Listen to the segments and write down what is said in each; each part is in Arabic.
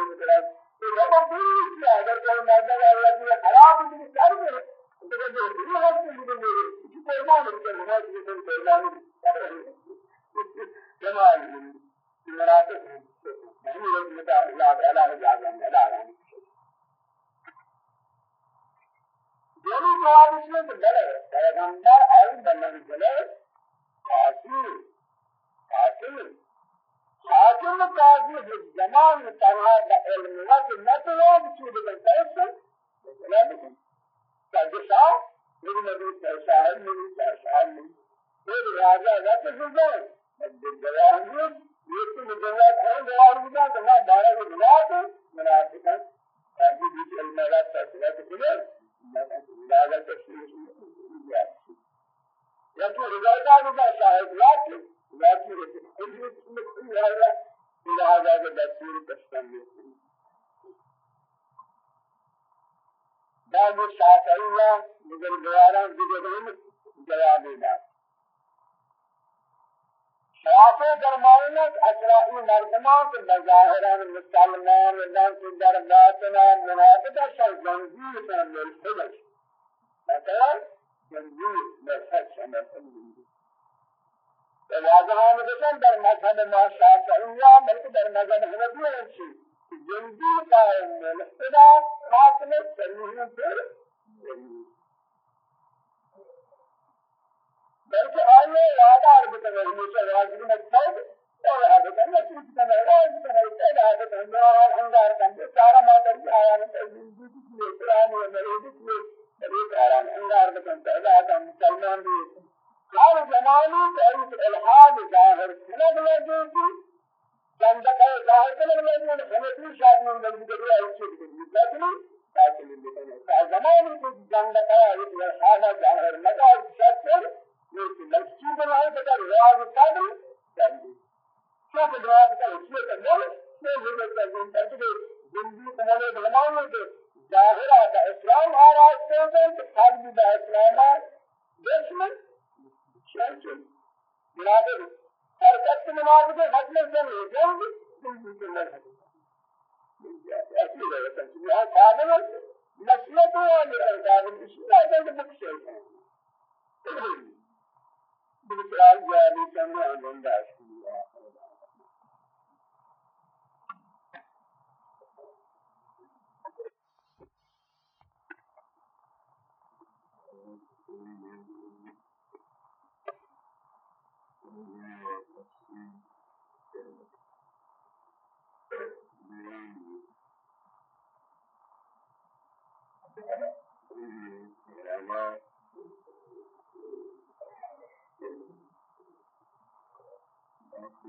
علم کرا تو بابا بھی کیا اگر کوئی مرد اللہ حاكم قاضي بالزمان ترها بعلم وقت نتوى بسود بالفيصل بسلامكم فالجسعة من نبي ترسال من ترسال من غير هذا لا تفضل بالدوام يكتب الدوام أو دوام بنا دوام دارا بالولاة منافقا. هذه بيت المرات تسلات كلها لا لا تسلات يقول هذا هذا شاهد. لكن لكن الحجر مثل هذا إلى هذا بسير تشتمل بعض الشافعية بزرگواران بجدهم جواب داد شافع درمانت اسرائی مردمان کے مظاہران مسلمان اللہ کے درباتنا منافقہ شر زنجیر سے ملحدش مثلا زنجیر ملحد شمال اللہ من واجهان بسن در مذهب ما شافعیہ بلکہ در مذهب حنفی ہے جلدی قائم ملحدہ خاتم صحیح پر بلکہ آئیے وعدہ عرب کرنے ہمیشہ واجب مجھد اور عرب کرنے چیز کرنے واجب کرنے چیز عرب کرنے اور انگار کرنے سارا مادر کی آیان تجلدی کی قرآن و مرید کی مرید آرام انگار کرنے اللہ مسلمان بھی ہر زمانے کے اس الہاد ظاہر سند لگے تھی چندک ظاہر سند لگے تھی ہمیں شاید میں لگی کہ یہ چیز کی لیکن تاکہ یہ زمانے کے چندک اس الہاد ظاہر لگا شکر یہ مسجد بنائے تو رواج قدر چندی شوق رواج کا اس میں تو یہ یہ تو کہ زندگی تمہارے زمانے کے ظاہرہ اسلام آ رہا ہے تو خاص بھی اسلام دشمن şerkin, münafık. Terkatlı münafıkı hatmet demiyor. Ne oldu? Bilgisinler hatmet. Eski de yoksa şimdi ya kâdımız nasiye doğanı erkanın işlerden de bu şey. Bu Kur'an cevabı sen ne anlamda aşkın ya?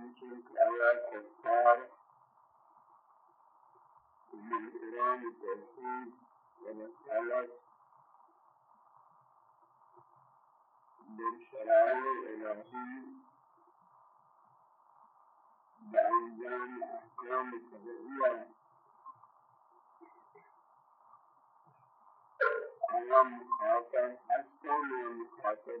لكن آيات كفار من إيران التوحيد ومسألة بالشرائع الإلهية بأنجام أحكام التبعية أنا مخاطب أكثر من مخاطب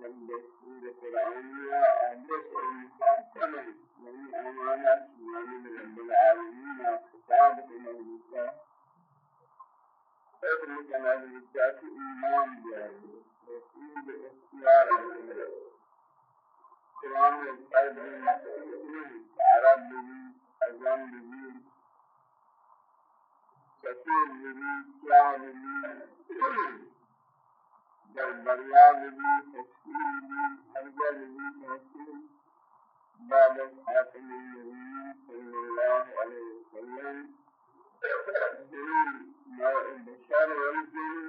من دستور قرآنی آدرس انسان کنند یعنی امانت یعنی رب العالمین خطاب کنند بسا قبل کنند بسا که ایمان بیارد رسول به اختیار کنند قرآن انسان به مخصوص نیست عرب بگیر اجام بگیر كثير من الإسلام در دریا بھی تشکیل بھی حرجل بھی تحصیل بعد خاتم النبی صلی اللہ علیہ وسلم نوع البشر والجن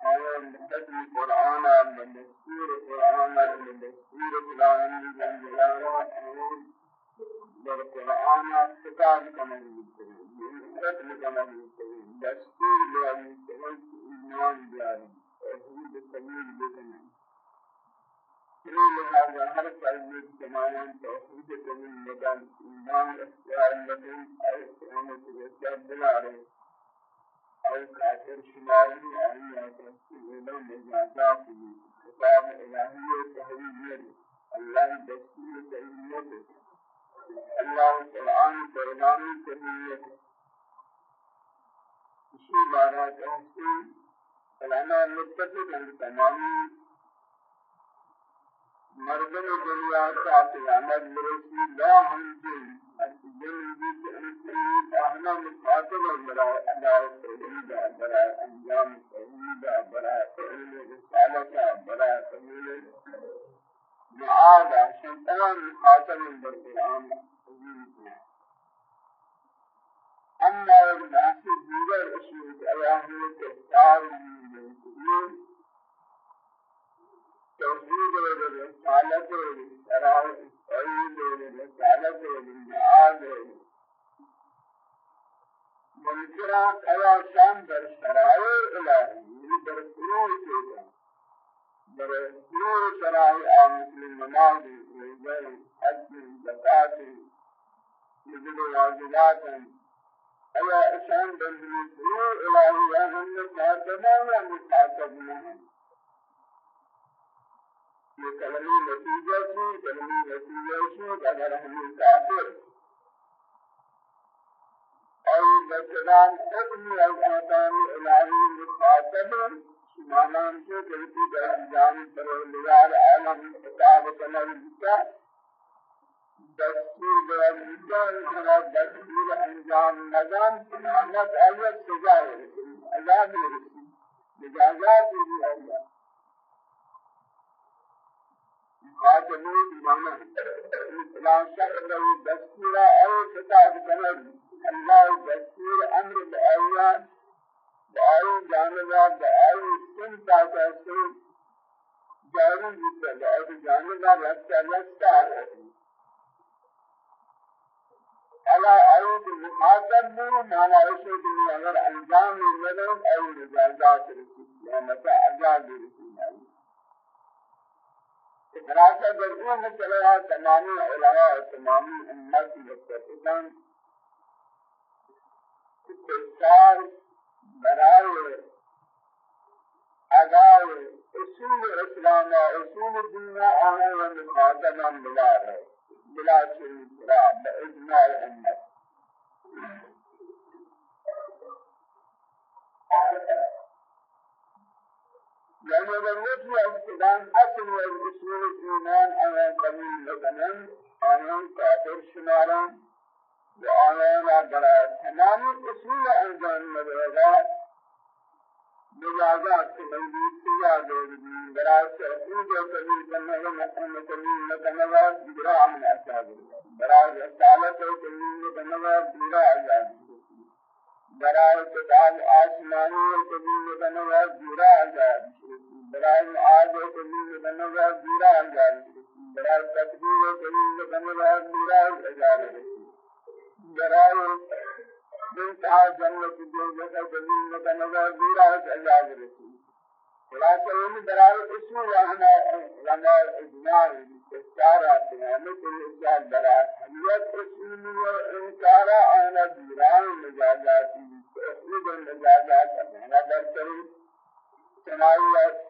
آیا مدد القرآن من دستور القرآن من دستور القرآن من جلاله در قرآن کتاب کمال میکنه رتن کمال میکنه میکنه ایمان بیان توحید سمیل بکنه کلی لحاظا هر کلمه کمالان توحید سمیل بکن ایمان اختیار بکن ای قیامت رسال بلاره أو کافر شماری آئی تفسیر علم مجازات کتاب الہی تحویل اللہ دستور تحویل الله القرآن فرمانی کریت اسی بارات احسی علماء متفق ہیں تمامی مردم دنیا کا قیامت برسی لا ہم دل جن جس انسان اہنا مخاطب برائے اداء توحید برائے أنجام توحید برائے تعلیم رسالت برائے قبول معاذ شيطان مخاطب بالقرآن أما الناس ديگر أشياء أياه تختار من توحيد والرسالة والشرائع التوحيد والرسالة والمعاد منكرا كلا شان در شرائع إلهي در فروع كيدا در نور شرائع مسلم نماز روزه حج زکات نزل واجبات ایا اشان بندری نور الہی ہم نے کاتبہ یا مخاطب نہیں یہ کلمی نتیجہ سے کلمی نتیجہ سے اگر ہم کافر اور بچران حکم الاحکام الہی مخاطب مانان سے جلتی در انجام پروردگار عالم کتاب کنر بکا دستور انجام ہرا دستور انجام نظام محمد آیت سزا رسول عذاب رسول مجازات بھی اللہ خاتمی مانا اسلام شخص له دستور اور کتاب کنر اللہ دستور أمر بآیات بآئی جانبا بآئی سن تاکہ سے جاری جتا بآئی جانبا رستا رستا على أيد المخاطب معنى أشهد أن أگر أنجام المدن أي مجازات رسول يا متى عذاب رسول خلاصة جزء مسألة تمام علماء تمام أمة متفقان استشار برای ادای اصول اسلام اصول دین آنها و مخاطبان بلا ہے بلا شریک را باجماع امت يعني ذلك الاسلام اصل والاصول الايمان أنا قبول لبنان أنا كافر شمارا وآيانا برای تمام اصول انجام مدرگا مجازات سے موجود سزا دے دی برای تحقیق و تبیل کرنے کا مقام تبیل نہ کرنے کا جبرا من اصحاب برای رسالت و تبیل کرنے کا جبرا عذاب برای کتاب آسمانی و تبیل کرنے کا جبرا عذاب برای معاذ و تبیل کرنے کا جبرا عذاب برای تکبیر و تبیل کرنے کا جبرا عذاب برای منتهى جنة الجنة جميل متنوع دورات عذاب رسول خلاصة يوم برای اصول إحنا لما اجماع استعارات نعمت الاسلام برای حمیت اصول و انکارا أنا دوران مجازاتی تحقیق المجازات إحنا برتری سنائیت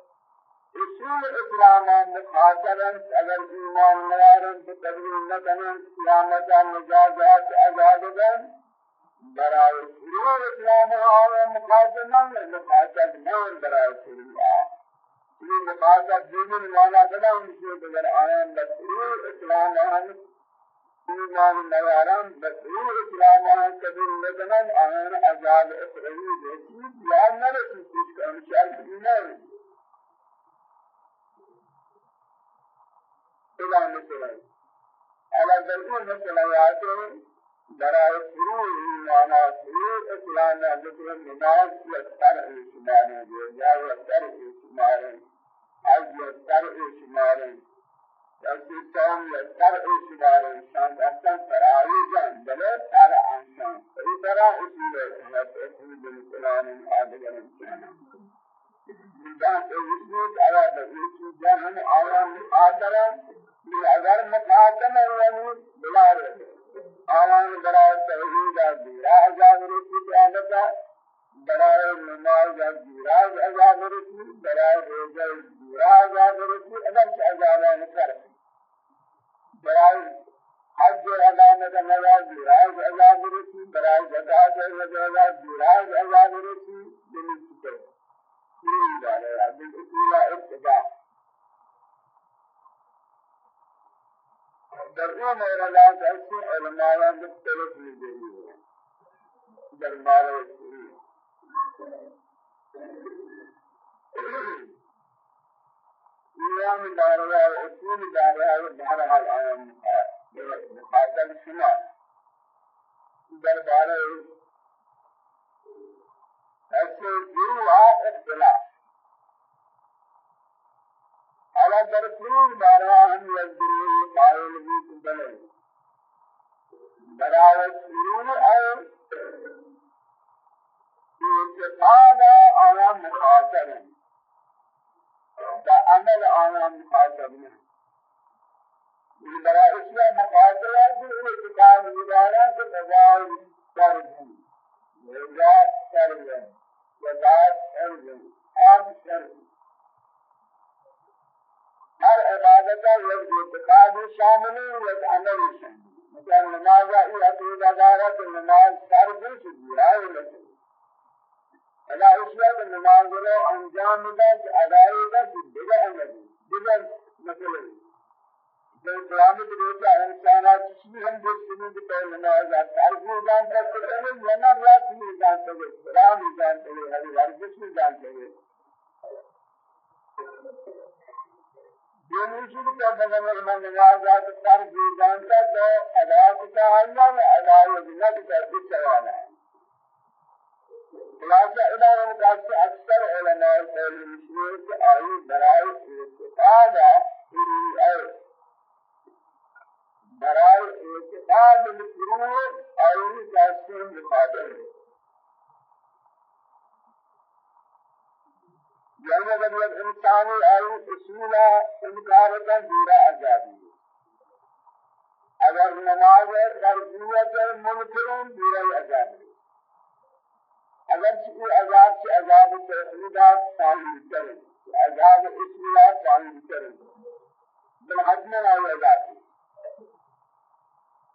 اصول اسلام مخاطبا اگر ایمان نیارن تو تبلیغ نکنن قیامت مجازات عذابا برای شروع اسلام آیا مخاطبا مخاطب نون برای شروع یہ مخاطب دین مانا بنا ان سے اگر آیان بشروع اسلام آن ایمان نیارن بشروع اسلام آن تبلیغ نکنن آیان عذاب اخروی دیتی یا نرسی کچھ کا انشاء اللہ إلى مثلا على ذلك مثلا يأتي برای شروع ایمان شروع اسلام ذکر نماز یکتر شمار یا یکتر شمار از یکتر شمار یکی تام یکتر شمار شان أصلا فراری جان بله تر انسان ای طرح اصول ہے اصول الاسلام آدگر انسان جان اصول على ذلك جان آيان آدگر اگر مخاطب یعنی بلا رہے آوان برای توحید دیرا عذاب رسی قیامتا برای نماز دیرا عذاب رسی برای روزہ دیرا عذاب رسی اگر سے عذابان کر برای حج ادامت نماز دیرا عذاب رسی برای زکات عذاب دیرا عذاب این مورد ایسی علماء مختلف نظری ہیں در مارا ایام داریا و اصول داریا و بہرحال آیام مخاطب شما در بارے ایسے جو اختلاف على درسون باراهم يزدرون قائل بيت بلد براوة سرون أو اعتقاد آنا مخاطبا دا عمل آنا مخاطبا برا اسمه مخاطبا في اعتقاد مدارا في مزار سرزن مزار سرزن وزار سرزن آب سرزن ہر عبادت یک اعتقاد شامل ہے یک عمل شامل مثلا نماز ای عقیدہ دارا کہ نماز فرض ہے جائز ہے ادا اس وقت نماز رو انجام دے کہ ادائی کا دیگر عمل دیگر مسئلہ جو قیامت روزہ انسانات چیز ہم دیکھتے ہیں کہ نماز فرض جان تک کرتے ہیں یا نہ راست جانتے ہیں سلام جانتے ہیں ہر ورزش جانتے ہیں یہ نہیں کہ بدل میں نماز آتا سر بھی جانتا تو ادا کا اللہ میں ادا نہ کر کے چلانا ہے خلاصہ ادارہ مقاصد اکثر علماء قول مسلم کے آئی برائے استفادہ پوری ہے برائے اعتقاد الفروع آئی کا مقابل ہے اگر یک انسانی آئی اصولا انکار کا دیرا عذابی اگر نماز تربیت منکرون دیرا عذابی اگر چیزی عذاب سے عذاب توحیدات شامل کریں عذاب اصولا شامل کریں بالحجم آئی عذابی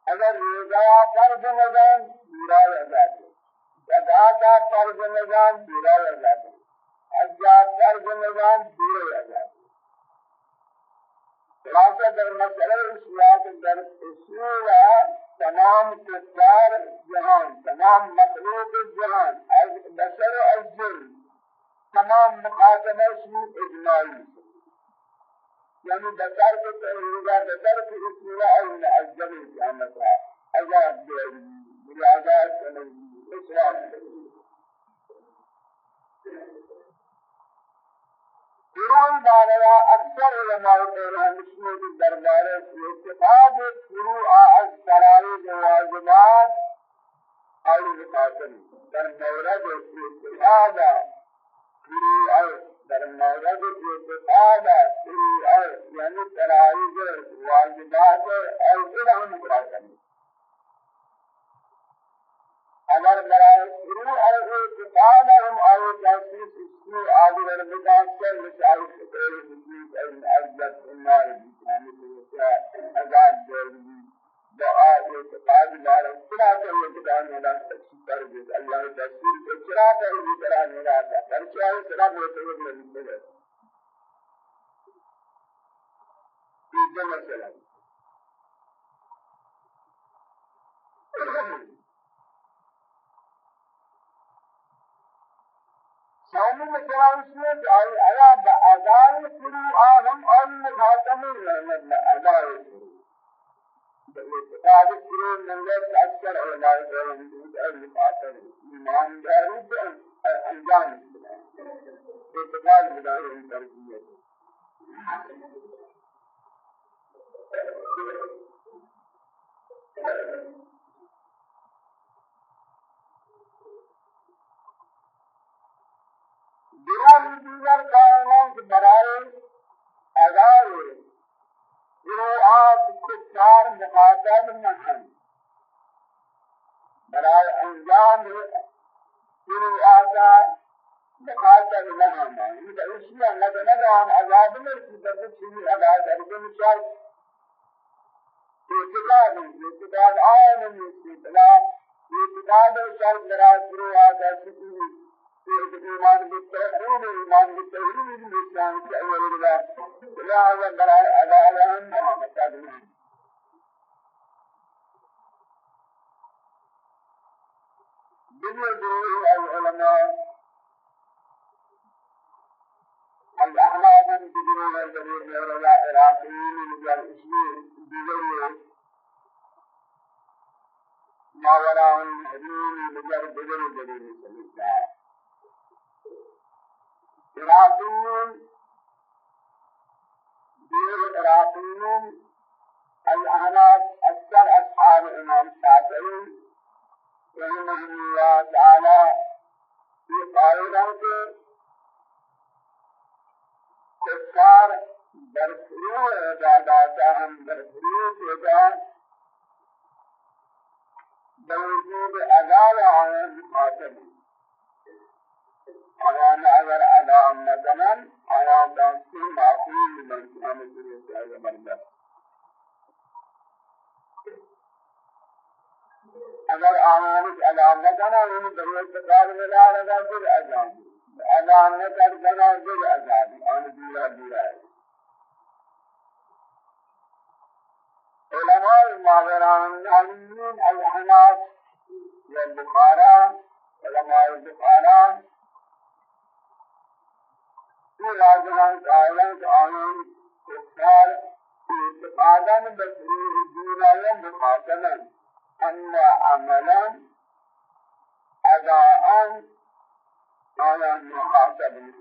اگر روزہ فرض نظام دیرا عذابی زکاة فرض نظام دیرا عذابی اجزاء فرض نظام دور ہو جاتا خلاصہ در مسئلہ اسیات در اصول تمام کفار جہان تمام مخلوق جہان از بشر از جن. تمام مقادمہ شروع اجمالی یعنی بشر کو تحریدہ بشر کی اصول علم از جمع قیامت عذاب دے ملاقات سنگی اسلام فروع دارا اکثر علماء قرآن مسلم کے دربار سے اتفاق فروع از فرائض واجبات اور مقاصد در مورد اتفاق فروع در مورد اتفاق فروع یعنی فرائض واجبات اور علم مقاصد اگر برای فروع اور اتفاق ہم آئے تحسیس اس کی آگے وربطان سر مثال خطور وجود ان ارجت النار بسانی سوچا عذاب دورگی دعا اعتقاد دار سنا کر یہ کتاب میرا تشکر کر دے اللہ رسول کو چرا کر یہ طرح میرا تھا پر کیا ہے سنا ہوتے ہوئے نہیں ہے یہ مسئلہ شامل اسمه آي آيا بأداء شروع آهم أن مخاتم الرحمة أداء شروع باعتقاد شروع من غير أكثر علماء العلم المخاتم إيمان داري أنجام اعتقاد بداية تربية Thank you. دیگر دیگر کائنات برائے ادائے جروعات کفار مخاطب نحن برائے انجام جروعات مخاطب نحن یہ اشیاء لگنگان عذاب میں سبب چیزی ادا کرنے مثال اعتقاد اعتقاد آئین میں اعتقاد اعتقاد شرط برائے جروعات ایسی ایمان بالتوحید ایمان بالتوحید الاسلام کی اول رضا لا اعلم برای ادالان مقدمه دنيا جميع العلماء الأحناف تجرون الجميع من العراقيين من الإسلام بجرية ما وراء الحديث بجر بجر جرية الإسلام إراقيون دير إراقيون الأعناف أكثر أصحاب الإمام الشافعي رحمه الله تعالى في قائلة كفار برفرو عباداتهم برفرو عبادات بوجود أداء عن خاتمه آیان اگر ادا نکنن آیان دستی معقول من همه چیز جای برداشت اگر آیان ادا نکنن این دلیل تکار ملا لگا پھر اذان ادا نکر بنا پھر اذان آن دورا ہے علماء ماوران علمین الحناف والبخارا علماء البخارا لازمان قائلان قانون كفار اعتقادا بسرور الدنيا مقاتلا أن عملا أداء على محاسب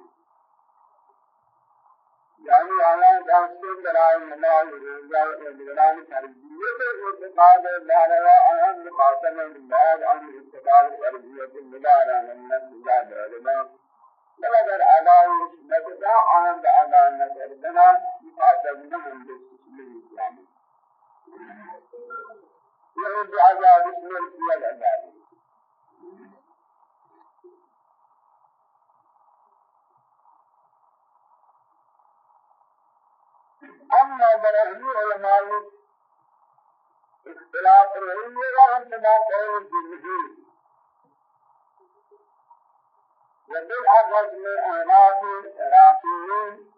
يعني على داستان برای نماز روزہ و نگران تربیت اعتقاد دارا اہم مقاتل بعد عن اعتقاد تربیت مدارا من نجاد اگر ادای نکتا آن به ادا نکردنا مخاطب نمون بسم اسلام یعنی بعذاب اسم الفی العذاب اما برهنی علماء اختلاف رہی ہے ہم تمام قول جمہور وبالأخذ من أعناق رافعين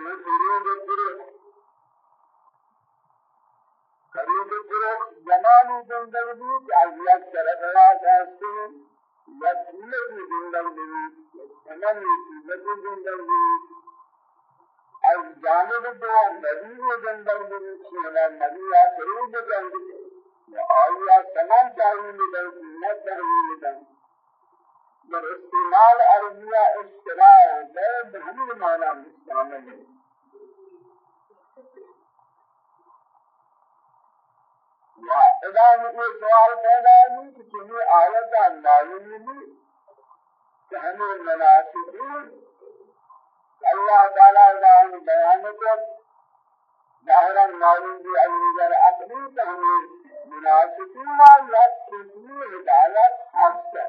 مثل خرید الدروس خرید الدروس زمانی زندگی که از یک طرف را مسئولیت زندگی تمام مسئولیت زندگی از جانب دو نبی زندگی شما نبی آخری زندگی آیا تمام تعلیم دن سنت تعلیم دن در استعمال عربیہ اشتراع بے بہنی معنی مستعمل ہے وإذا یہ سوال پیدا ہوئی کہ تمہیں آیت معلوم نہیں کہ ہمیں مناسبین اللہ تعالیٰ کا بیان ظاہرا معلوم بھی اگر اپنی تحمیل مناسبین یا کلی ہدایت حق ہے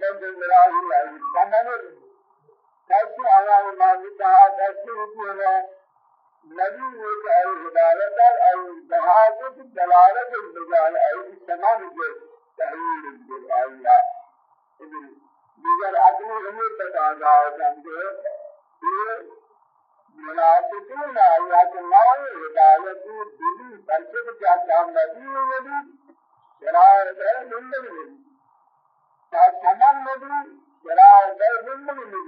بدلراہی ہے تمام کیسے آیا ایمان کہا کیسے ہوتی ہے نبی نے کہ اے ہدایت اے بہادر دلالت بجائے اے تمام جو تحلیل بالآیا دیگر عقلی ہمیں تقاضا ہے سمجھے یہ منافقین آیات اللہ ہدایت دلی بلکہ کیا کام نبی نبی تمام نبی شرائط ہے زندگی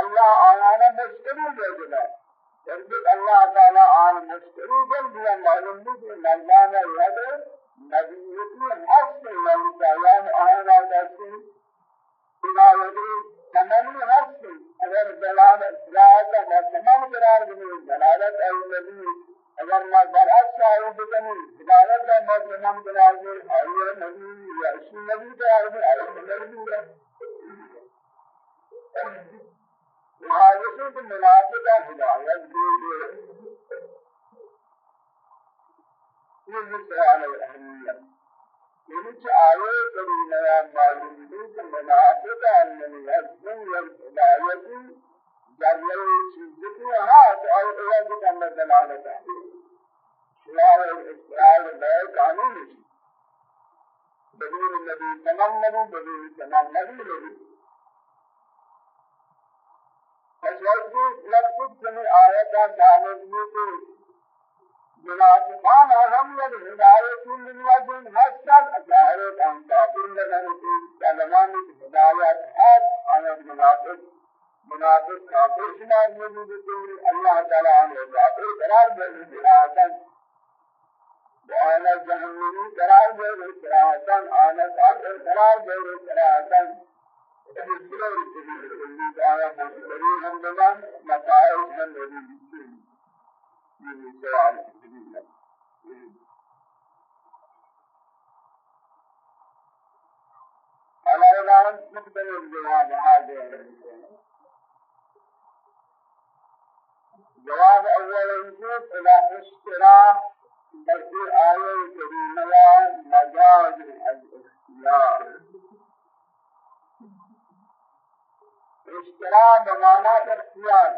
الله آیانا مشتری جدا جب اللہ تعالی آن مشتری جل دیا معلوم کہ مردان یاد نبیتی حق من تعالی آیانا دستی بنا یدی تمامی حق اگر دلال ذات و تمام قرار دیں دلالت ای نبی اگر ما برعکس آئی بکنی دلالت ما تمام قرار دیں ای نبی یا اسی نبی قرار دیں ای نبی مخالفت منافق ہدایت دے یہ سوال اہمیت یعنی کہ آئے کبھی نیا معلوم ہے کہ منافق اننی یزن ہدایت جرل چیز کی ہاتھ اور عوض کا دلالت ہے شعار اسرائیل بے قانون بدون نبی تمام نبی بدون تمام نبی نبی فجوزی لفظ سمی آیتا دامنی کو منافقان اهم یک ہدایت من وجن حسن ظاہر ان کافر لگن کی کلمان ہدایت ہے آیا منافق منافق کافر شمار موجود ہے اللہ تعالی نے کافر قرار دے دیا وأنا جهنمي قرار دے دیا آنا کافر قرار دے دیا الإسلام الذي كان مشتري عندنا متاعب من الذي من سؤال على إعلان مقبل الجواب هذا جواب أول يجوز إلى اشتراء بلکہ آية كريمة مجاز الاختيار اشترا بمانا اختیار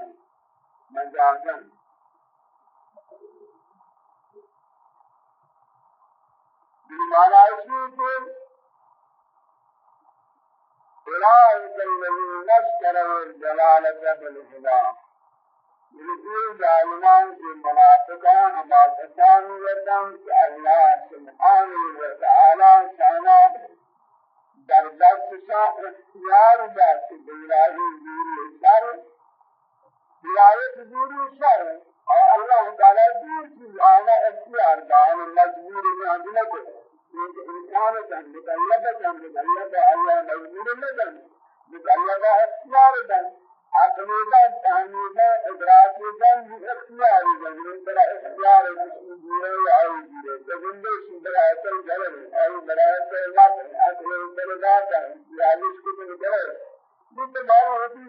مجازن بمانا اسی کہ أولئك الذين اشتروا الجلالة بالهدى يقول ظالمان في منافقان ما تساميتهم الله سبحانه وتعالى شانا در دستشا اختیار دست بلای زوری شر بلایت زوری شر اور اللہ تعالی دور چیز آنا اختیار دان مجبور نہ نکو انسان کن مکلف کن مکلف اللہ مجبور نہ کن مکلف اختیار دن عقیدہ تعمیدہ ادراکیدہ اختیاری جنگل برا اختیار مسلم دیرے یا آئی دیرے جنگل شی برا اصل جلل آئی برا اصل لکن اصل برداتا یادش کو تو کرے یہ تمام ہوتی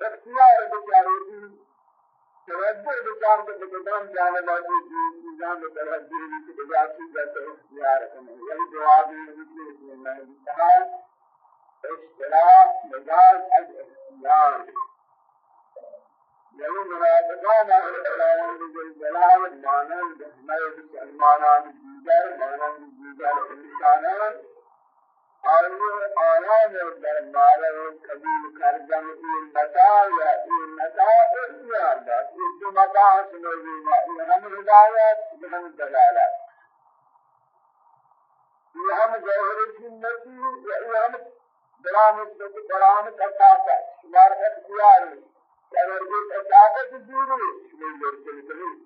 اختیار بچاری ہوتی توجہ بچار کے بقدام جانے والی چیزاں میں توجہ کی بجاتی جاتے اختیار کرنے یہی جواب ہے کہ میں کہا اشتراك مجاز الاختيار یعنی منافقان اختیاران جل جلال مانند حمید سلمانان دیگر مانند دیگر انسانان آیه آیان در مال قبول کردن این متاع یا این متاع اختیار داد این دو متاع سنوی ما این هم هدایت این هم دلالت. این هم ظاهر سنتی یا این هم برامت کو برامت أساسا شمار اختیار اگر یہ أساسا ضروری نہیں لڑکے نہیں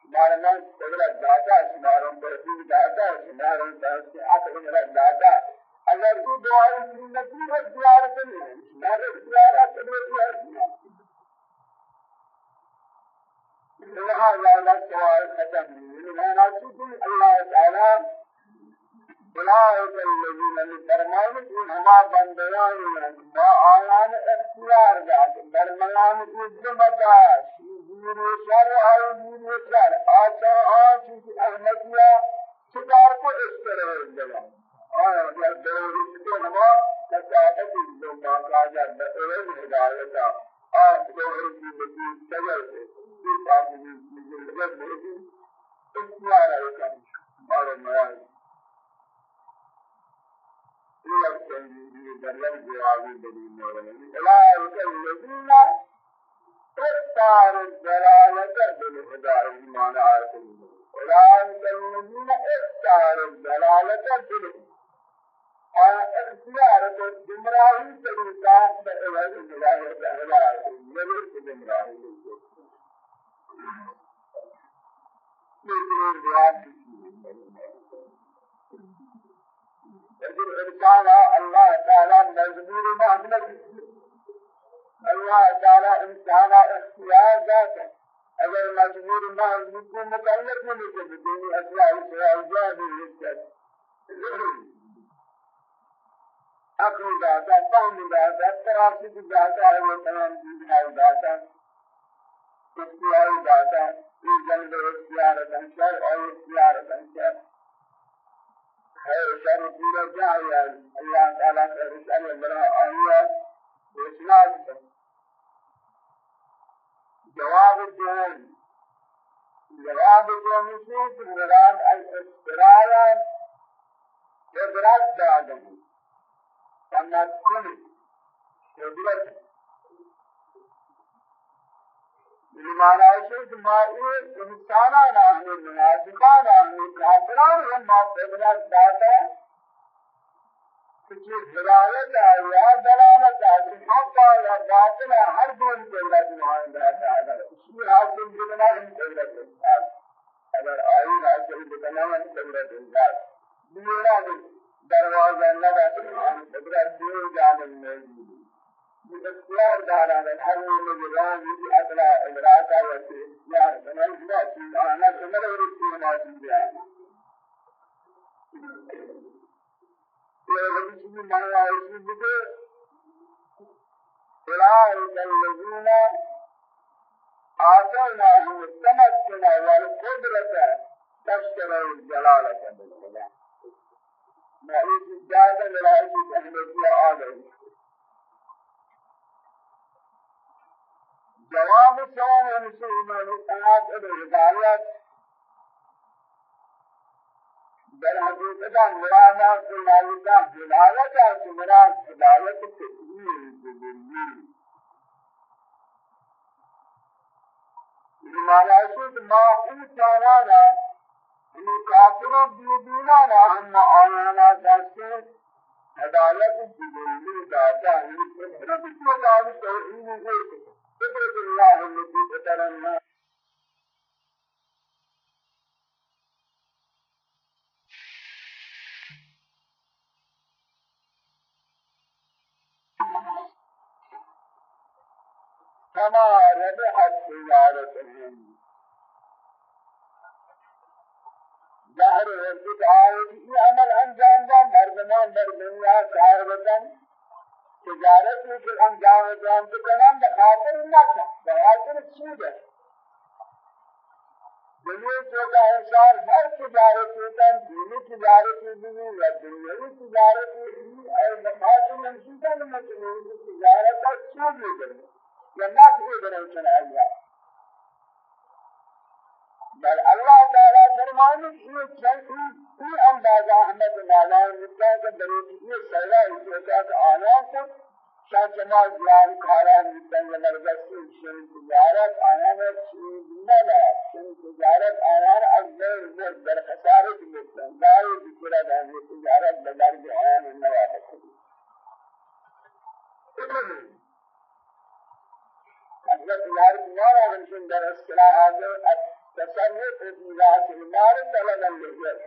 شمار نہ اگر داتا شمار پر داتا شمار داتا اگر میرا داتا اگر تو دعا سنتی اختیار کرے شمار اختیارات کرے لہذا سوال ختم نہیں ہے اللہ تعالی أولئك الذين لفرمان إن هما بنديان ما آيان اختيار ذات درمیان الدمتا شیر شر آئی دیر شر آچا آچی کی احمدیہ شکار کو اس طرح جلا آیا یا دور کے ہما نصاحت جو باقاعدہ بطور ہدایتا آج دور کی بطور شجر سے اس آدمی کی زندگی میں اختیار ہے کا اور مراد هي التنزيل دلل جواب دليل أولئك الذين اختاروا الضلالة بالهدى إيمان آية أولئك الذين اختاروا الضلالة بالهدى اختیار کو گمراہی طریقہ پر عوض ہدایت ہدایت یہ بھی گمراہی لیکن دعا اگر انسان اللہ تعالی مجبور محمد اللہ تعالی انسان اختیار ذات اگر مجبور محمد کو مکلف نہیں کہ بدون اسرار سے آزاد ہے عقل داتا فهم داتا کی داتا ہے وہ تمام چیزیں داتا اختیار داتا یہ جنب اختیار انشر اور اختیار انشر خیر شر پورا جایا اللہ تعالی کا رسالہ بنا آیا اسناد جواب دوم جواب دوم سے مراد الاستراحة قدرت دادم تمکن قدرت بمعنى شيء ما إنسان نحن منافقان نحن كافران هم ما قبل ذاته کچھ ہدایت ہے یا دلالت ہے حق یا باطل ہے ہر دون قدرت نمائندہ ہے اسی حاصل بنا ہم قدرت ہے اگر آئی حاصل بنا ہم قدرت ہے دنیا دروازہ لگا ہم قدرت دور جانب میں اختیار داران هر نظام کی اطلاع ادراک و اختیار بنال خدا چیز آنا سمر اور استعمال موجود ہے یہ حدیث میں مانا ہے کہ أولئك الذين آتيناهم التمكن والقدرة تشتروا الجلالة بالله ما هي جاهزة لرأيك أهمية آدم جواب سوال مسلمان الآيات الهدايات در حقیقت مرادا سنالیتا ہدایت ہے مراد ہدایت تکمیل بزرگی معنی ہے ما اوتانا ان کافروں بیدینانا ہم آیانا دستے ہدایت بزرگی داتا ہے فطرت کو دعوی توحید ہے اللہ الذي فطر الناس كما ربحت تجارتهم وجود آئے یہ عمل انجام مردمان دنیا کار وطن تجارت کے انجام انجام تو کنام بخاطر نہ تھا بخاطر سود ہے دنیا جو کا إنسان ہر تجارت ہوتا ہے دینی تجارت بھی یا دنیاوی تجارت بھی اور بخاطر منصوبہ میں تجارت کا سود ہے جنات کو بنو چنایا بل اللہ تعالی فرمانے یہ چلتی یہ اندازہ احمد نالان مدعا کے بریتی یہ سیلا اس کا کہ آیان کو شاہ جمال جلال کھاران مدعا کے مرگسی شن تجارت آیان چیز نلا شن تجارت آیان از دیر زر در خسارت مدعا داری بکرہ دانی تجارت بدر بھی آیان نوابت حضرت نار نار ہمشن در اصطلاح حاضر التصرف في ذات النار طلبا للجر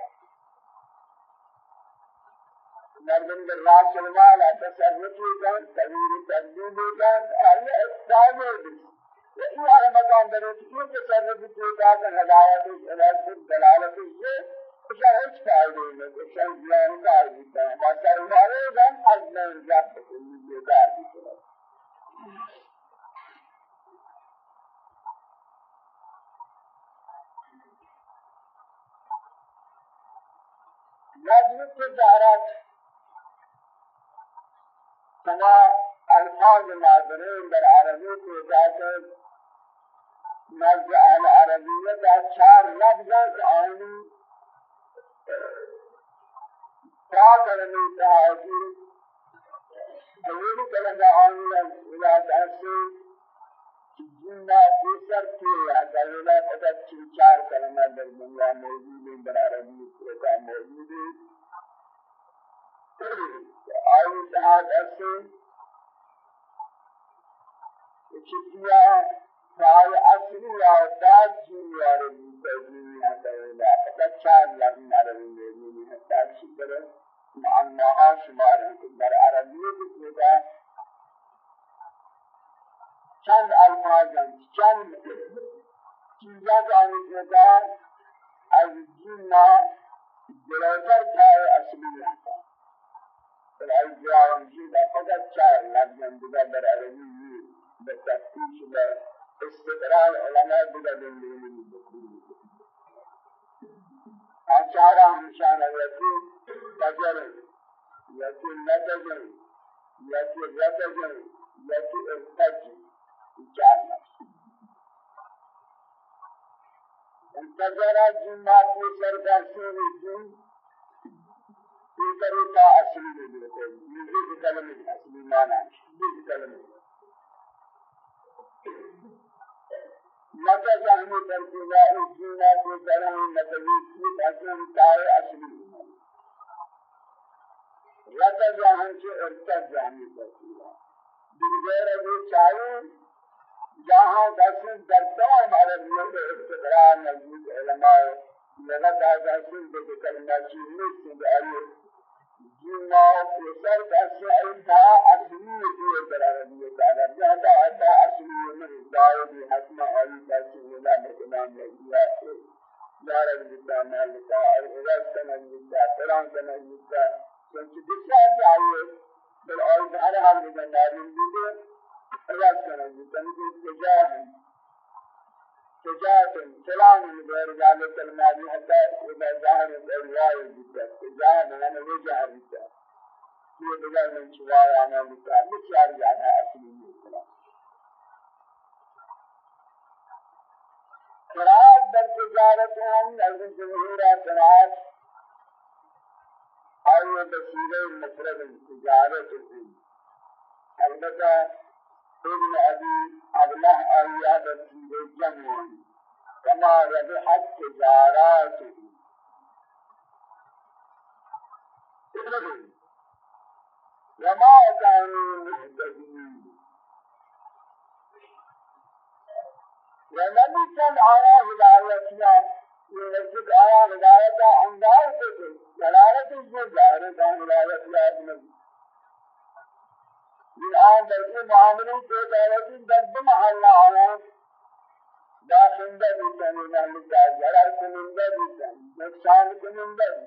مردم در راس المال تصرفی کن تغییر تبدیل کن آیا استعمال بھی یہ ہر مقام در یہ تصرف کی ذات ہدایت الہی دلالت سے اس ہیچ فائدہ نہیں اس جان کا ہے بس ہمارے دم از میں ذات کو مجلس دارد شما الفاظ نادره در عربی پیدا کرد نزد اهل عربیه در چهار لفظ است آنی. تا کلمه تعاقی دوری کلمه آنی از جنة تيسر كي أدولا قدر چار کلمہ در دنیا موجود ہے در عربی کا موجود ہے آئی سعاد ایسے چکیا فعال اصلی آداد جنی عربی تجنی أدولا قدر چار لفظ عربی موجود ہے تاکشی کرے معناها شمار در عربی بکتا چند الفاظن چند چیزا که آنی جدا از جنا جلوتر تای اصلی رہتا پر از جوان جدا فقط چار لفظن دیگر در عربی به تفتیش و استقرار علماء دیگر دنبیلی بکنی آچارا ہمشان یکی بجر یکی نتجن یکی رتجن یکی ارتجن جانب انتظر جنات کی سرگرشی جن یہ کرے تا اصلی میں دیتے ہیں یہ کلمہ اصلی معنی ہے یہ کلمہ مگر جہنی ترکیبہ اس جنات کی طرح نتوی کی اصل تائے اصلی رتا جہن سے ارتد جہنی ترکیبہ دیگر ابھی چاہیے جہاں دسن در تمام عربیوں کے استقرار نزدیک علماء لغت دسن کے کلمہ چیزیں سے باری جنا پیسر دسن ایتا اصلی کی در عربیہ تعالی جہاں دا ایتا اصلی من دائر حسن علی دسن ولا مقدام لگیا ہے دارد جدا مالکا غیر سنن جدا قرآن سنن جدا چونکہ دسا چاہیے بل اور ہر حال میں دیدے اجاز کریں گے تنگی تجاہ تجاہ سلام غیر ذلك الماضي حتى إذا ظهر الرواية جدا تجاہ من وجه جدا یہ بغیر من شوائے آنا لکھا مچار جانا اصلی السلام قراءت در تجارت هم نزد جمهور قراءت آئیے بسیرے مفرد تجارت ہوئی البتہ ابن ابي ابله آئیہ بسیرے جمع كما ربحت تجاراته وما كانوا مهتدين ونبي كان آية هدايتنا ينزل آية هداية أنبار كتب جلالة الجزائر كان هداية يا ابن الآن بلکہ معاملے کے دعوتی درد محلہ آیا داخندہ بھی کہنے نہ لگا ضرر کنندہ بھی کہنے نقصان کنندہ بھی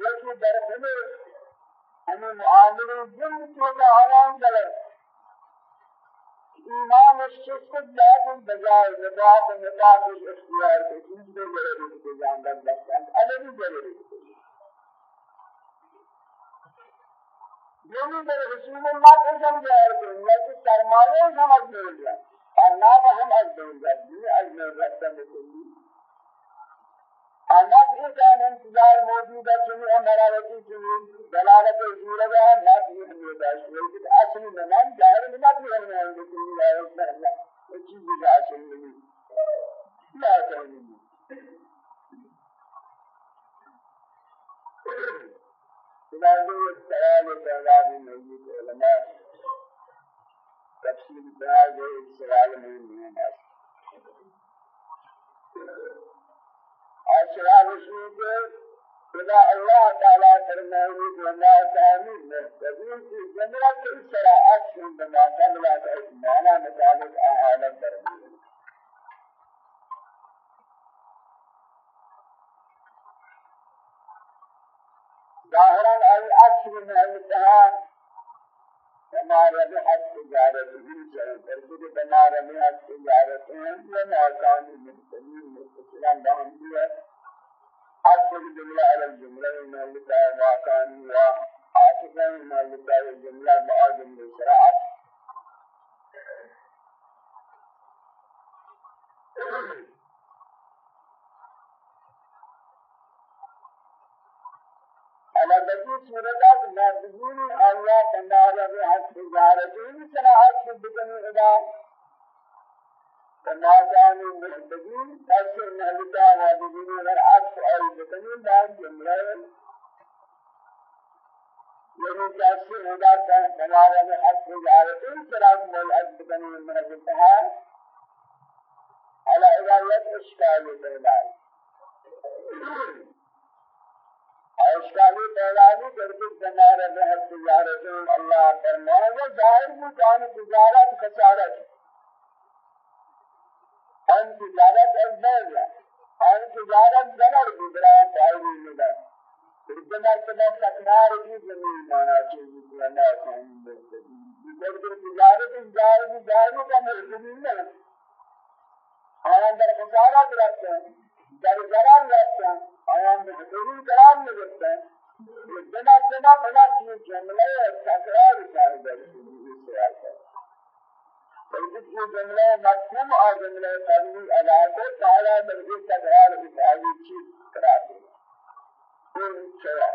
یکی درخلے ہمیں معاملے جن کے آیان غلط ایمان الشرك لازم بجائے نبات نبات الاختیار کے چیز میں ضروری کے جاندر لگتا ہے الگ ضروری یعنی در رسول اللہ کو سمجھائے کہ یہ سرمایہ سمجھ نہیں گیا اور نہ ہم از دیں گے از میں رکھتا ہے اما یہ کان انتظار موجود ہے کہ ہمارا وقت کی دلالت صورت ہے نہ کہ ہمیں داشت ہے کہ اصل میں نام ظاہر میں نہ کہ ہمیں ہے کہ یہ ہے کہ اللہ یہ چیز بھی اصل میں نہیں لا کہیں بنادو السلام تعالی من موجود علماء تفسير بهذا السلام من الناس أسرار رسول خدا اللہ تعالی فرمائے کہ ما تعمل مستقیم کی جملہ کی شرائط سے بنا کملا کا معنی مطابق احالہ کریں ظاهرا العكس من الاتهام كما ربحت تجارتهم تركض كما ربحت تجارتهم وما كانوا مهتدين متصلا بهم أصل الجملة على الجملة اللقاء ما كانوا من اللقاء الجملة مع جملة شرعت على بدي سورة ما بدون الله تنار بحق تجارتهم صناعت بدون إله كما كانوا مهتدين أكثر مهلكا وابدين والعكس أي بكنين بعد جملة. يعني كأسر هدا كان تنار بحق تجارتهم صناعت ملعب من الاتحاد على إدارة إشكال الإعلان کرتے جنار رہت تجارتوں اللہ فرمائے وہ ظاہر بھی کان تجارت خسارت ان تجارت ازبیل ان تجارت ضرر گزرا فائدی ملا پھر مرتبہ تکرار کی زمین مانا چاہیے کہ اللہ کام بلکہ تجارت ظاہر بھی ظاہر کا مرتبہ نہیں آن در خسارت رکھتے ہیں در ضرر رکھتے ہیں آیان به بدون قرار نگرفته بنا بنا بنا چیز جمله تکرار شاهد است بلکہ یہ جملہ مفہوم اور جملہ قبلی ادا کو تعالی مرضی تکرار بتائی چیز قرار دے یہ چرا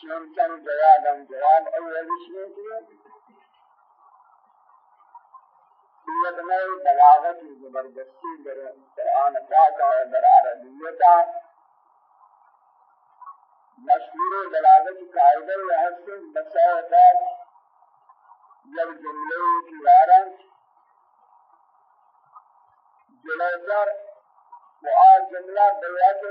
شیطان جواب جواب اول شیء سیرت میں بلاغت زبردستی در قرآن پاک اور در عربیتا مشہور بلاغت قاعدہ حسن بساطات جب جملے کی وارن جلوزر و آج جملہ بیعت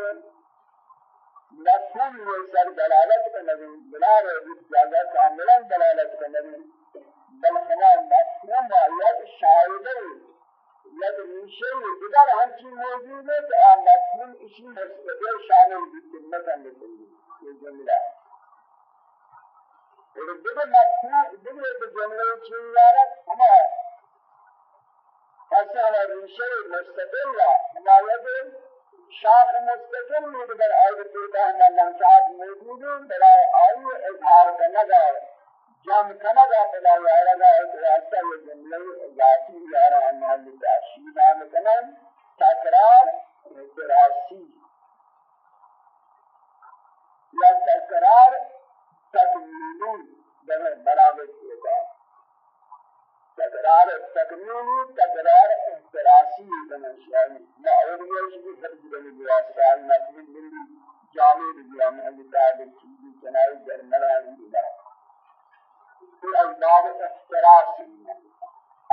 مفہوم میں سر دلالت کا نبی بلا رہے جاگہ کاملا دلالت کا نبی بل ہما مفہوم آیات شاہدہ لگ نیشے دیگر ہر چیز موجود ہے کہ آن مفہوم اسی مستقل شامل بھی خدمت کرنے یہ جملہ اور دیگر مفہوم دیگر ایک جملے چیز یارا ہما حسن ریشے مستقل ہما لگے شاخ مستقل میں دیگر آیت دیتا ہما منشاعت موجود ہے بلائے آئی اظہار کرنا جائے جام كندا فلا يارا اعتراض الجملة ذاتي يارا أمان لتعشينا مثلا تكرار اعتراضي یا تکرار در برابر ہوگا تکرار تکمیلی تکرار احتراسی بنشانی معوریش بھی فرد بنی بیاسال نبی بلی جامع بجامع لتعبیر چیزی چنائی در مرانی بلا في أسباب احتراس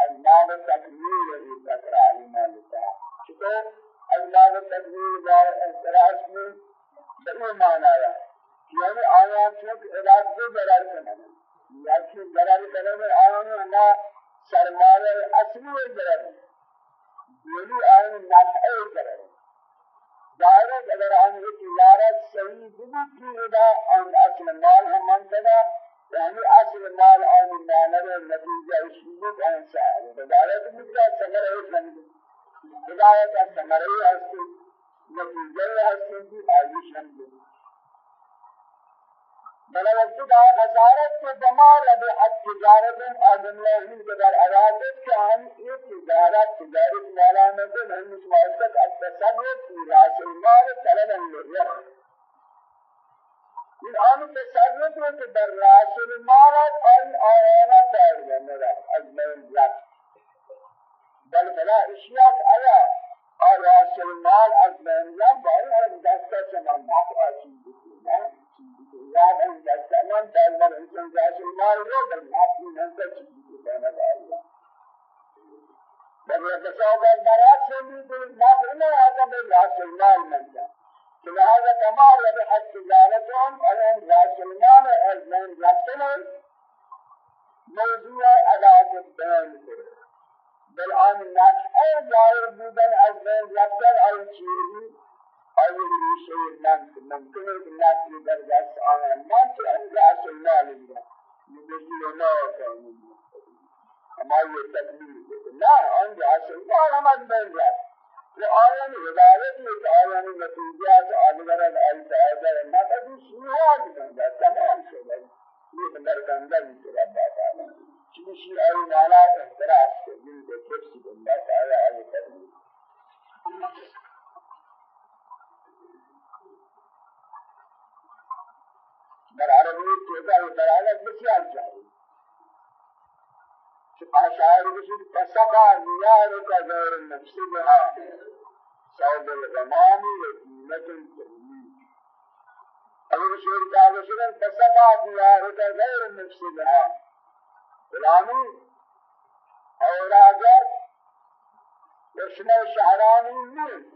أسباب تكميل التكرار مالك شكو أسباب تكميل الاحتراس من بأي معنى يعني آيات شك علاج سے ضرر کرنا یا کہ ضرر کرنے میں آیان نہ سرمایہ اصلی ضرر دینی آیان نفع ضرر ظاہر اگر ہم یہ تجارت صحیح بھی کی ادا ان اصل مال ہم منتدا يعني أصل مال أو من معنى النتيجة يشبه عن سائل بداية مثل ثمرة يفهم بداية الثمرة أصل نتيجة أصل في آيش هم بل وقت خسارت کے دمار ابھی حد تجارت آدم لازم کے در ارادت کہ ہم یہ تجارت تجارت مولانا کو ہم اس واسطہ التصرف في راس المال طلبا للربح این آن تصرف رو که در راس المال آن آیانا دار نرا از من رفت بل فلا اشیاء آیا اور راس المال از من رفت باید از دستا شما نفع چیز بکنن دستا من در من انسان راس المال رو بل نفع نفع چیز بکنن باید بل يتصور برات سنبي نفع ما هذا بالراس المال من ده لهذا كما ربحت تجارتهم أن رأس المال أزمن رفتن موضوع أداة البيان بل آن نفع ظاهر بودن أزمن رفتن أو چیزی أو شيء ممكن الناس در دست آن ممكن أن رأس المال يجي لا كان أما يتكلم لا أن رأس المال ما بين رأس وآيان هداية وآيان نتيجات آدگر آئی تعالی نقد شیوان بندا تمام شده یہ بندر گندا بھی رب تعالی چیز شی آئی مانا احتراس کے دل کے کفسی بندا تعالی آئی کرنی در عربی چیزا دلالت بسیار چاہیے شاعر بشید فسقا نيارك غير نفسها صوب الغمام وزينة التهميد أول شعر قال شعر فسقا نيارك غير نفسها فلاني أولاجر وشنا شعراني من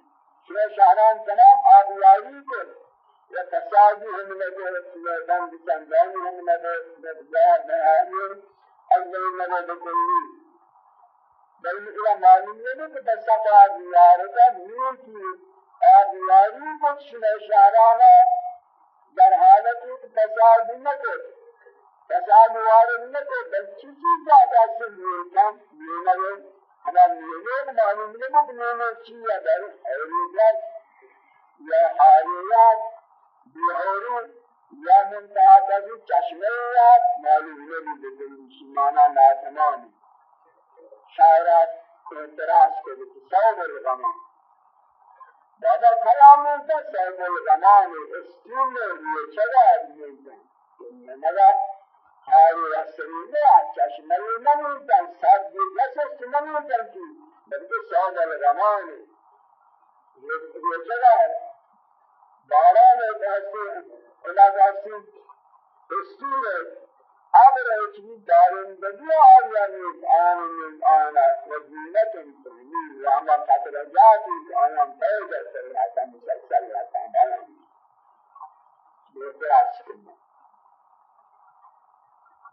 شنا شعران تمام آبياري كر وفسادي هم لدى بند سنداني هم لدى نهائي أجل لنا بكلي بل إلى معلوم ہے کہ بسقا دیارتا نیوتی آدیاری کچھ نشارانا در حالت فساد نکو فساد وارد نکو بل چیزی زیادہ سے نیوکم نیوکم أنا نیوکم معلوم ہے کہ نیوکم چیئے در حیریت یا حاریات بیارو یا منتها از چشمه معلوم نبی به ناتمام اعتمادی شاعرات اعتراض کرد که صوم الغمان بعد کلام تا چه الغمان استیم روی چرا میگن نمرا آری رسمیده از چشمه نمیدن سر دیگه سست نمیدن که بلکه صوم الغمان روی چرا باران دسته خلاصاتی دستور أمر اچنی دارندگی آیانی آن من آنا و زینت تهمی و اما خطرجاتی آنا بید سریعتا مسلسل رتا مالا بہتر آسکن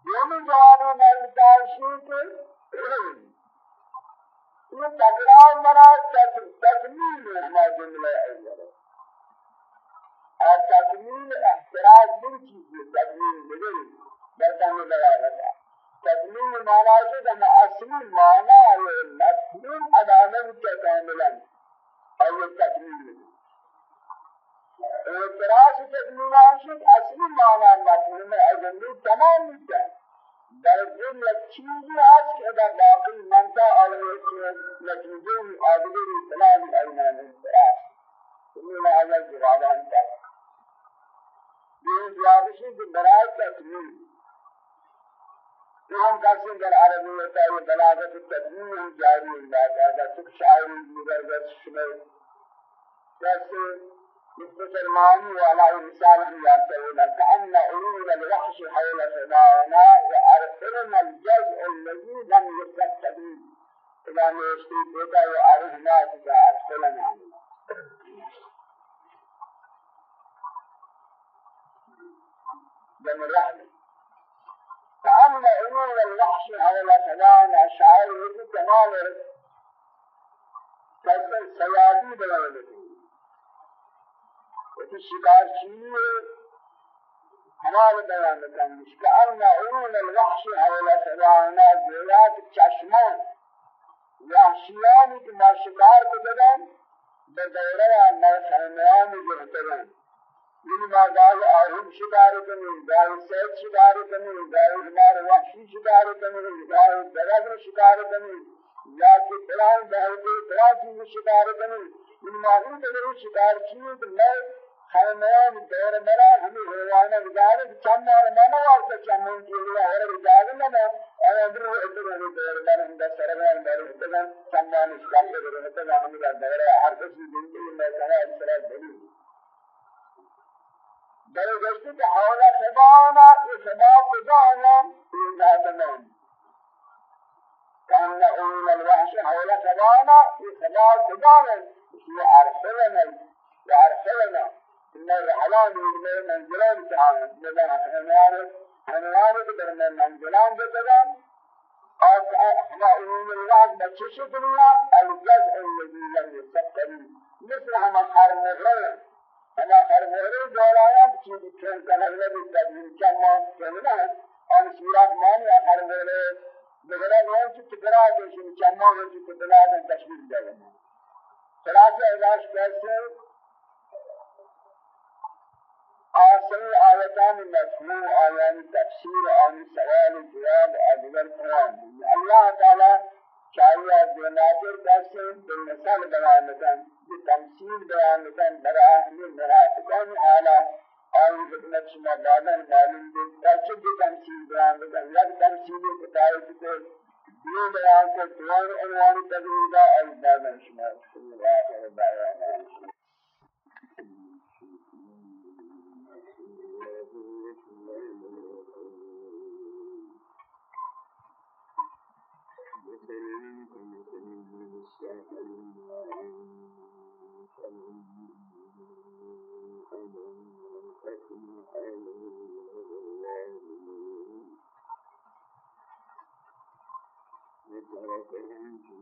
دومی جوابی ملتاشی کہ یہ تکرار منا تکمیل ہما جملہ اول اور تکمیل احتراز من چیزی تکمیل بدل برتن دلالت تکمیل مانا سے کہ اصلی مانا مفہوم ادامن کے کاملا یہ تکمیل اعتراض تکمیل آشد اصلی مانا مفہوم اجلی تمام ہے در یک چیزی هست که در باقی منطقه آلوه نتیجه آدمی اسلام ایمان انصراف این لحظه جوابان کرد این جوابشی که برای تکمیل ہم کسی در عربی ہوتا ہے بلاغت تدمین ہم جاری انداز آزا تک شاعری گرد شمر جیسے مسلمان وعلى لسانه يعتبرون كأن عيون الوحش حول سماعنا وأرسلنا الجزء الذي لم يفك به إلى ما يشتري بيتا وأرهنا إذا الرحمة كأن عيون الوحش حول سماعنا شعر يجي كمال كيف السيادي بلغته وفي شکار چیئے بیان کرنے کہ ان عون الوحش حول سبعنا جولات چشمان وحشیانی که ما شکار کو بدن به دوره ما Bunlardan ahır şikaretimin, dahi seyyid şikaretimin, dahi hımar vahşi şikaretimin, dahi beladın şikaretimin, ya ki filan dahilde filan çizgi şikaretimin, bunların da bir şikaretçiyim ki ben hanımayan doğru mera hımı hırvana gıdağını çamlar mana varsa çamın kiyiliğe hara gıdağını ama ama bir ödür hımı doğru mera hımda sarımayan doğru hımda çamlar işgalde doğru hımda hımda doğru hımda doğru hımda doğru hımda doğru hımda doğru hımda doğru hımda doğru hımda doğru hımda doğru hımda doğru hımda doğru hımda doğru hımda doğru hımda doğru hımda doğru در گشتی کہ حولا سبانا یہ سبا کجانا یہ ذاتمان كان أول الوحش حول سبانا في سبا كجانا اسمه أرسلنا وأرسلنا إن الرحلان من منزلان تعالى من حنوان حنوان بدر من منزلان اور إحنا علوم الله بچش دنیا الجزء الذي لم يستقل مثل هم خر مغرر أنا خر مغرر دورایا چیزی کن کنه بالتدوین کما کنه آن صورت مانی خر مغرر بغیر نوع کی تکرار کشی کما و کی تکرار تشبیه دادن خلاصه علاج کیسے آسان آیتان مفهوم آیان تفسیر آن سوال جواب آدگر قرآن اللہ تعالی چاہیے دوناتر کیسے بالمثال بیانتن بتمثیل بیانتن برا اہل مرافقان حالا. آن خدمت شما دادن معلوم دے ترچہ بھی تمثیل بیانتن یک تمثیل کتایت کو دو بیان کو دوار عنوان تدریدہ اور دادن شما. وتركهم في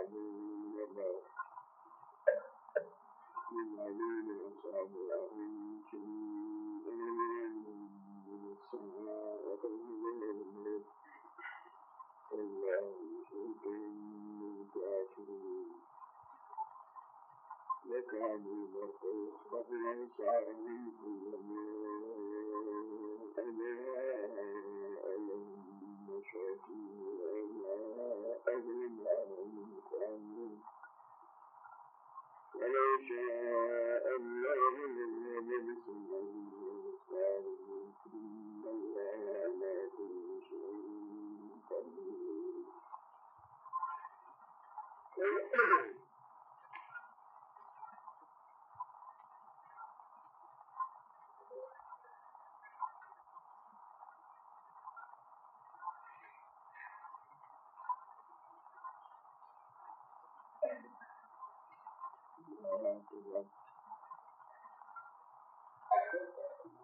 صلی اللہ علیہ وسلم كانوا مخلصين شعرين ألا ألم شكوا أجرم عليهم كانوا ولو شاء الله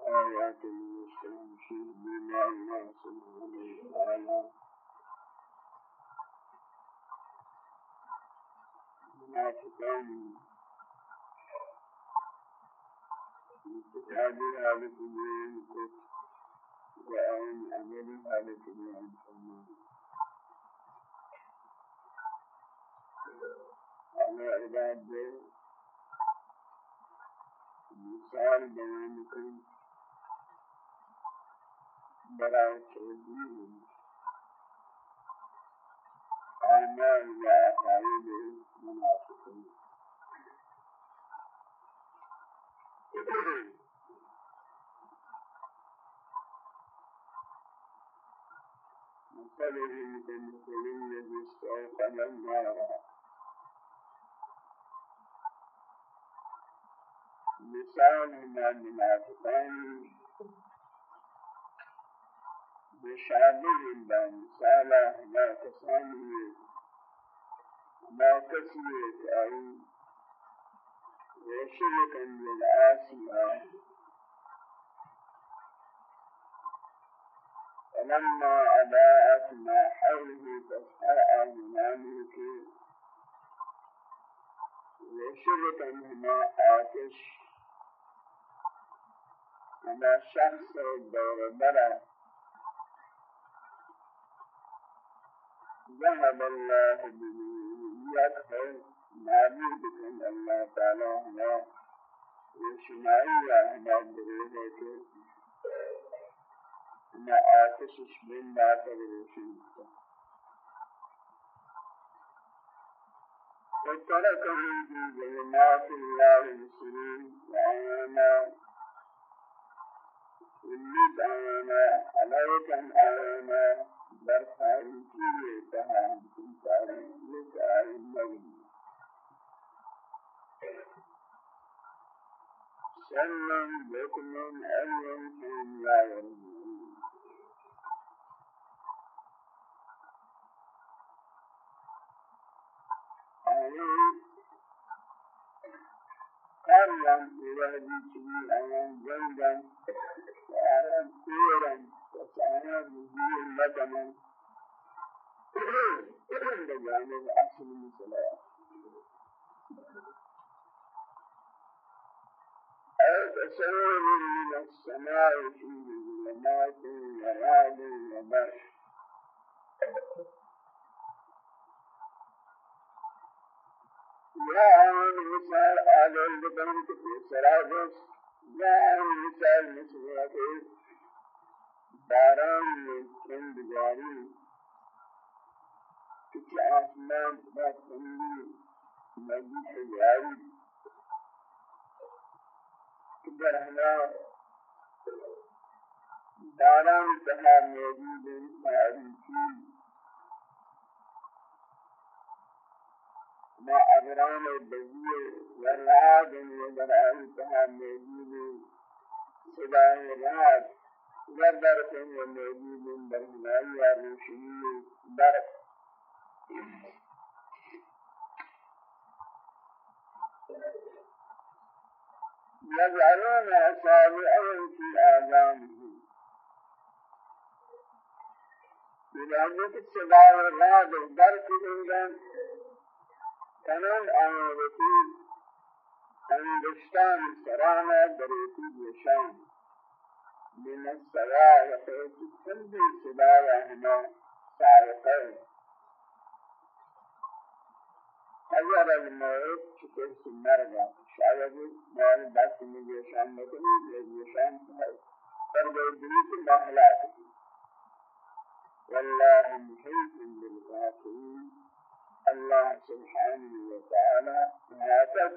آيات المستمشين بما الله سبحانه وتعالى منافقان كتابي حالة بيان كت وأن عملي حالة بيان فرمان على عباد مثال بیان کن برای توجیه آمال و عقاید منافقین مثلهم كمثل الذي استوقد النار مثال من المنافقين بشابه بمثالة ما كسانه ما كسيت أي وشركا للآسية فلما أضاءت ما حوله فاسحر أعينانه وشركا هنا آتش. هما شخص دور برا ذهب الله بنيته معبود بكم الله تعالى هنا وشمعية هنا بروحه هنا آتشش من لا تبروشن وتركهم في ظلمات الله المسلمين وعيانا ولید آنا علیکم آنا در تاریکی لیتها ہم تاریکی تاریکی نبی سلم بكم أيهم لا يرجعون آيات قريا بوهدي شبيل أيام جندا وأيام كورا وسأنا بزير لدنا بجانب أصل مثلا أو تصور من السماء في ظلمات ورعد وبرق یا آن مثال آدم بدن کے سرادس یا آن مثال مثل کے باران چند جاری کچھ آسمان با نبی سے جاری درہنا باران تہا موجود تاریخی ما أبرام البزير والعاد ومن أنتها موجود سبع العاد وبرق وموجود برهنايا روشني برق يجعلون أصابعهم في آذانهم. بلعنة السبع والعاد البرق تمام آیاتی انگشتان سرانا دریتی بشان من السوائق سبایا ہما سائقین حضر الموت چکر سنرگا شاید مال دست میں جیشان نکنی جیشان پر گئی دریت محلات. والله محيط بالغافلين الله سبحانه وتعالى هذا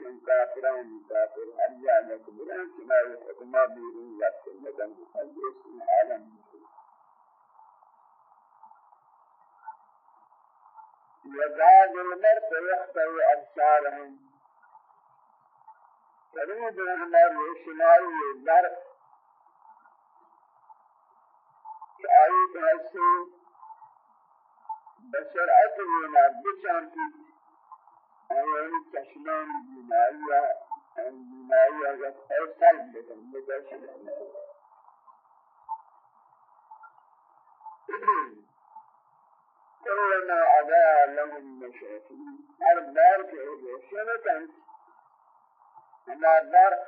كم كافرون كافر أرجع لك بلان كما يحكم بيرون يكتب لكم حديث العالم يزاد المرء يخطر أبصارهم. تريد المرء شمال المرء. كأي تحسين بسرعت ونا بشانتی آیان چشمان بیماریہ ان بیماریہ جب فیصل بدن. بجاشن كلما أضاء لهم مشاكل هر بار کے روشن کن ہما در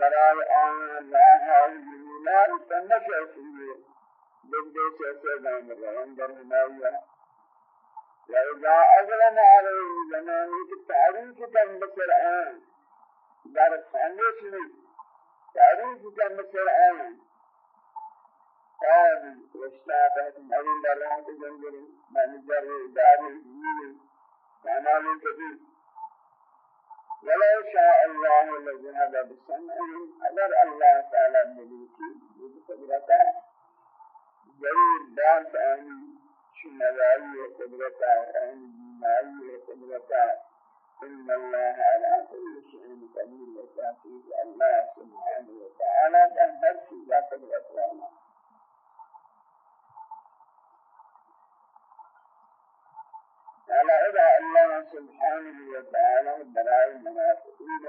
برای آن راه الجمیلات تنشأ بده سے دام روان در ہمایا وإذا أظلم عليه زمان التعريف كم بسرعان در خانش میں تعریف كم بسرعان قال واشتابت مرين دران تجنجر من جر دار الدين كمال كبير ولو شاء الله لذهب بسمعهم أجر الله تعالى مليكي بقدرته ضرور دانت آنی. شمالی قدرتا آنی بیماری قدرتا إن الله على كل شيء قدير وتعطيه الله سبحانه وتعالى كان هر شيء قدرت لنا على إذا الله سبحانه وتعالى براء المنافقين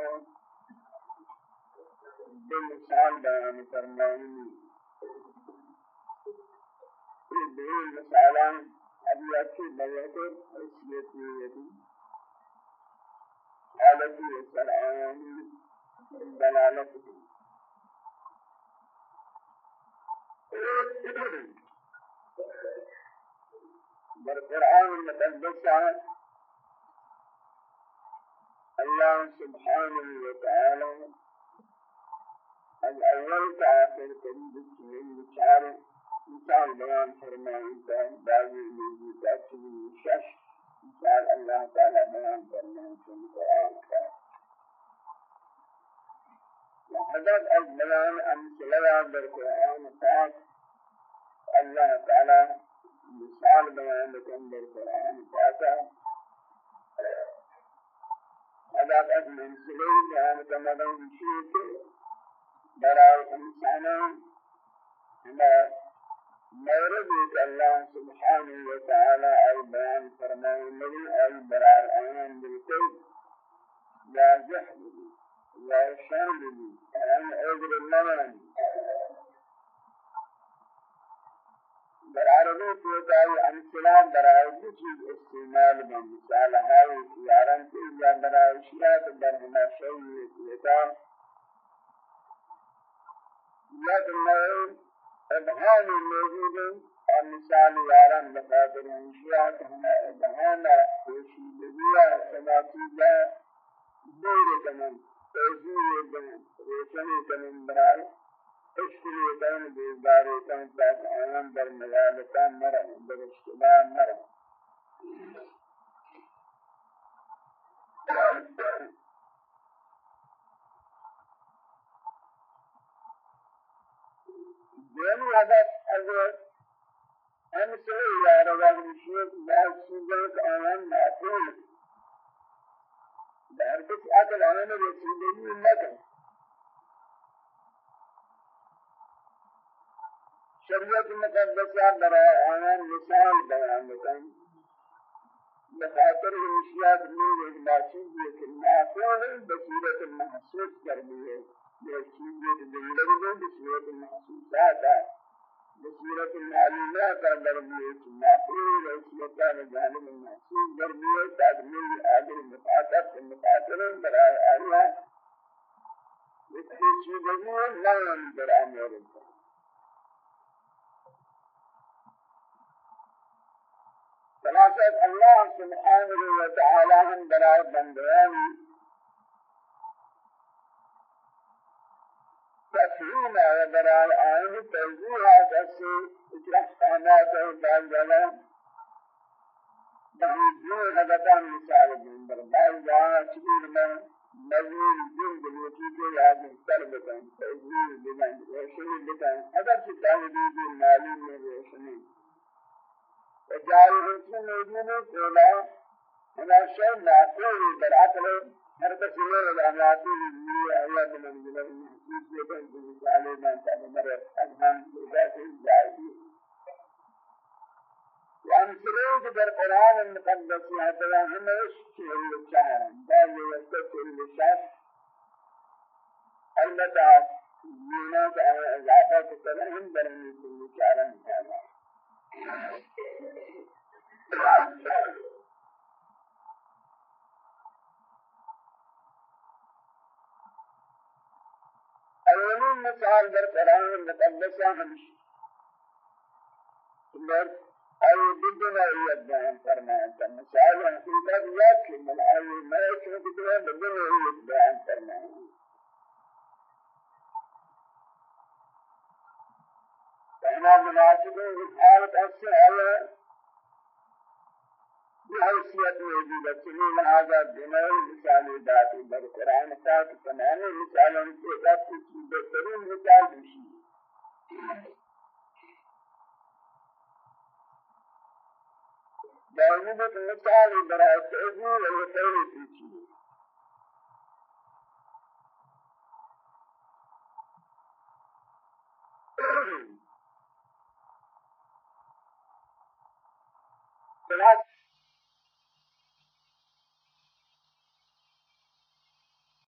بالمثال بيان فرمانه دین مسائل ابھی اچھی بیعت حیثیت نیتی حالتی سرعانی دلالت در قرآن المقدس الله سبحانه وتعالى الأول كآخر قريب السنين بشاره مثال بیان فرمائیں کہ بعضی کا چنین شش مثال اللہ تعالی بیان کرنے سے قرآن کا وحدد البيان أمثلة در قرآن پاک الله تعالى مثال بیان لكم در قرآن پاک حدد الأمثلة بیان كمدن شيء برای انسانان مورد الله سبحانه وتعالى أي بيان فرمان النبي أي برار آيان بالكل. لا جحد لا شرد أن أجر المنان. در عربی توتائی امثلہ برای دو چیز استعمال میں مثال ہے یارن کے یا برای شیعت در ہما شوی توتا یا دنوئی ابهام موجود اور مثال یاران بخاطر انشیات ہمیں ابهام پوشیدگی سماتی جا دور کنن توجیه کنن روشنی کنن برای اشکری کنن بیزاری کنن تاک آنان در ملالتا مرن در اشتباه مرن دومی هدف از همسه یارگاه میشود بعض چیزات آن معقول در کس عقل آن رسیدگی نکن شریعت مقدسه برای آن مثال بیان بکن بخاطر اشیاء میں ایک بات ہے کہ معقول بصیرت محسوس کرنی ہے بصورة الزندگی بصورة المحسوسات بصورة المعلومات دربية المعقول وصورة الجانب المحسوس دربية تدمير آخر المتعاطف المتعاطرين برای آیا استشهدگی نام در أمر ثلاثة الله سبحانه وتعالى هم برای بندیانی تفهيم برای آن توضیحات اسی اجرحانات بالجلال بهجور هدفان مثال دین بر بعض جانا چکیر من نظیر جن بلوٹی کے یاد سر بکن توضیح بکن روشنی بکن اگر چکانی دیدی معلوم میں روشنی وجعل رسول موجود کولا هنا شيء معقول بالعقل. هر بس يقول الأماكن اللي هي من المنزل يبين بمثال من كان مرة أفهم ذات الجاهلية وأمثلة در القرآن المقدس هذا هم يشكل الشهر بل يستكل الشهر البتة يونات إضافة كلام برمي كل كان مثال در قرآن مقدسہ ہمشی در أي بدنا يبدأ فرمان مثال حقيقة يأكل من أي ما يكون بدنا بدنا يبدأ فرمان فهنا مناسبين بالحالة حیثیت موجود ہے چلی لہذا دنوی مثالی داتی در قرآن پاک تمامی مثالوں کے ساتھ کچھ بہترین مثال دوشی باوجود مثالی برای تعذیر و خیلی پیچی خلاص